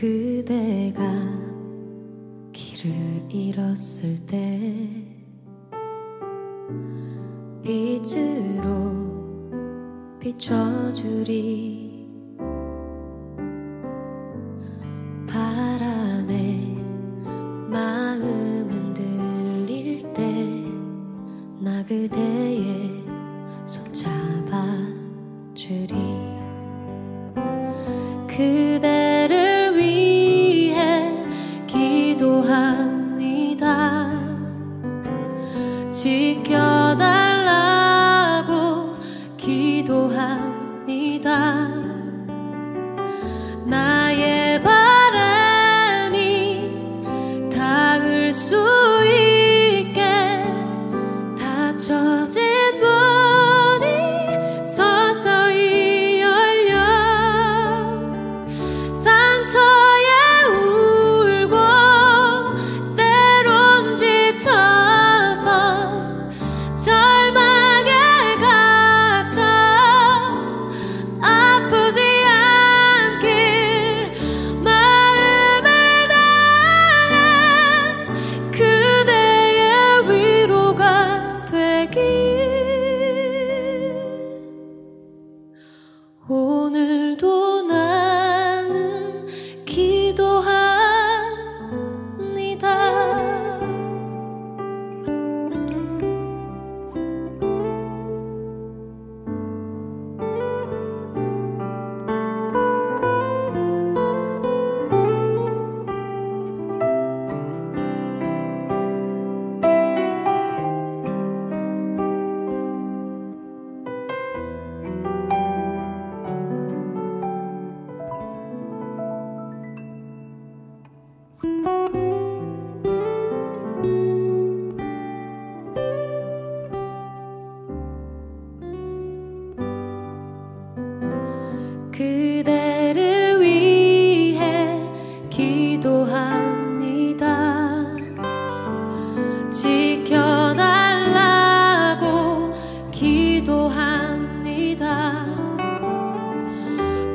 그대가 길을 잃었을 때 빛으로 비춰주리. 바람에 마음은 들릴 때 나 그대의 손 잡아주리. 그대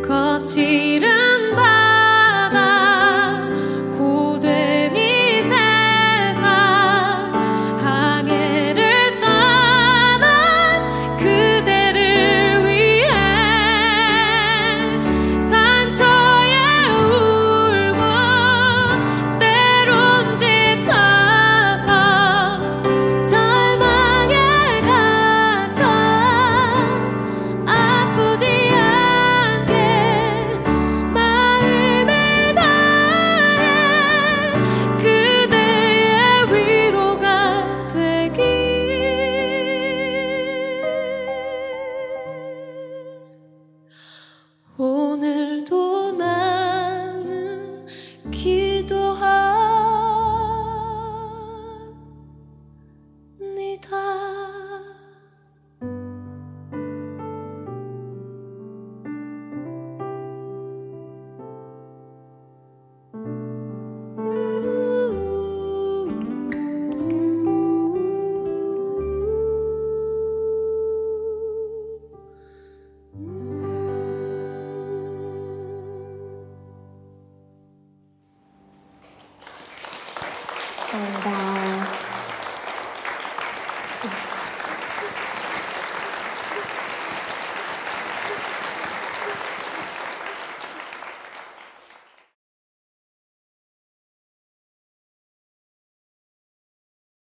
거짓